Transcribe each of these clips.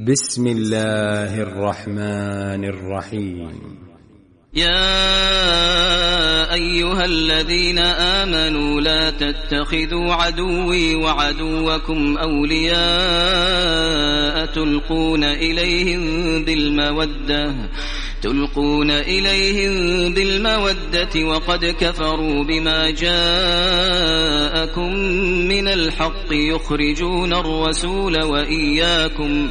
بسم الله الرحمن الرحيم. يا أيها الذين آمنوا لا تتخذوا عدوي وعدوكم أولياء تلقون إليهم بالمودة تلقون إليهم بالمودة وقد كفروا بما جاءكم من الحق يخرجون الرسول وإياكم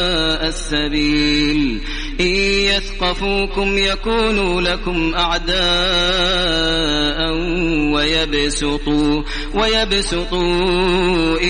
السبيل. إن يثقفوكم يكونوا لكم أعداء ويبسطوا, ويبسطوا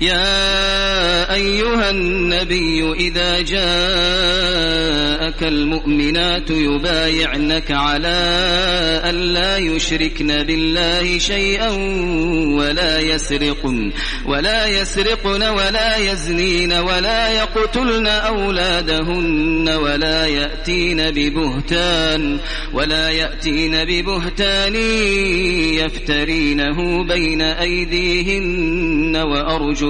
يا أيها النبي إذا جاءك المؤمنات يبايعنك على أن لا يشركن بالله شيئا ولا يسرقن ولا يسرقن ولا يزنين ولا يقتلن أولادهن ولا يأتين ببهتان ولا يأتين ببهتان يفترينه بين أيديهن وأرجلهن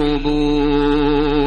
القبور